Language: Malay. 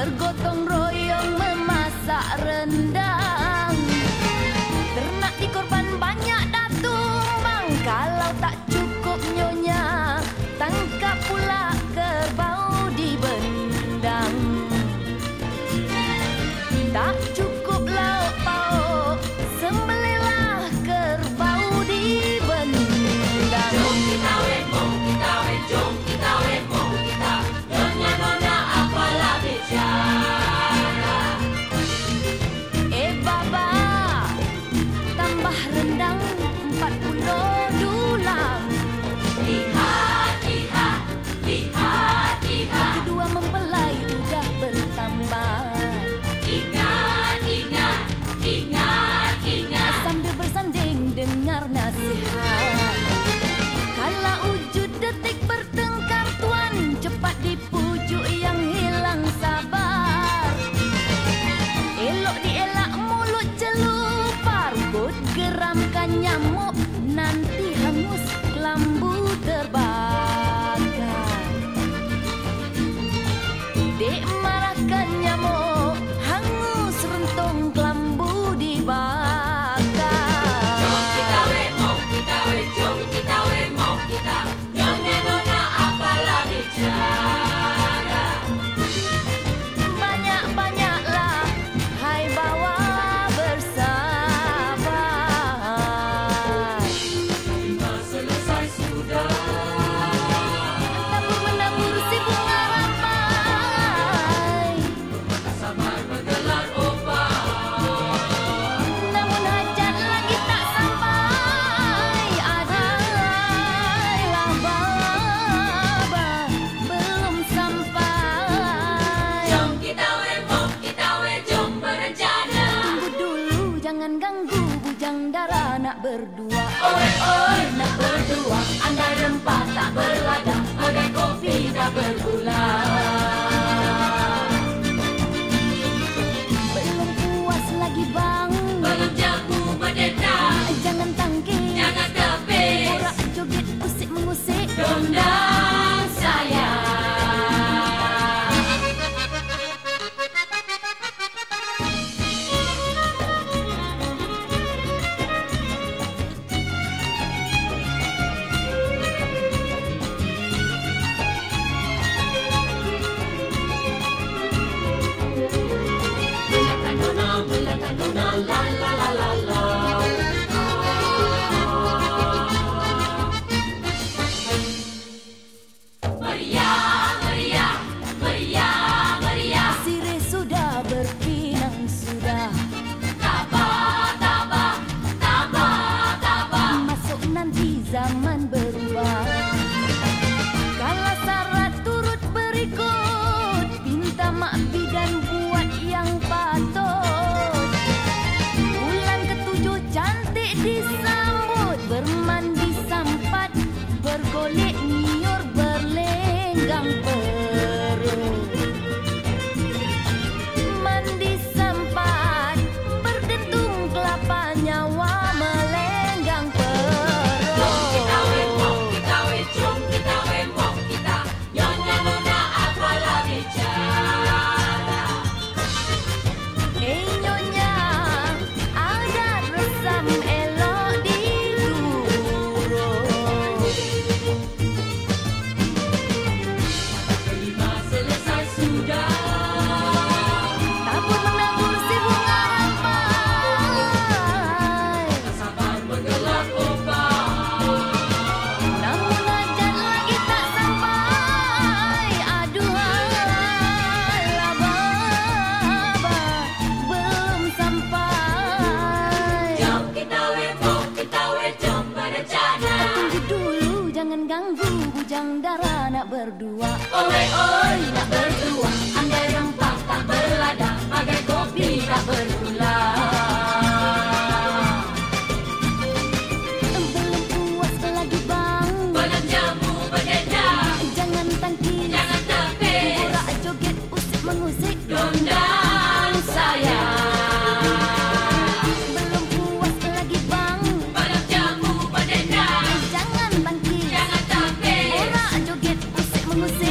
bergotong royong memasak rendang. Ternak dikorban banyak datu Memang kalau tak cukup nyonya nanti hangus lambu terbakar. Dek. berdua. Oi, oi, nak berdua. Andai rempah tak berlada Bagai kopi tak bergula Please. mengganggu bujang darah nak berdua. Oi oi nak berdua. Andai rempah tak berlada Bagai kau Como se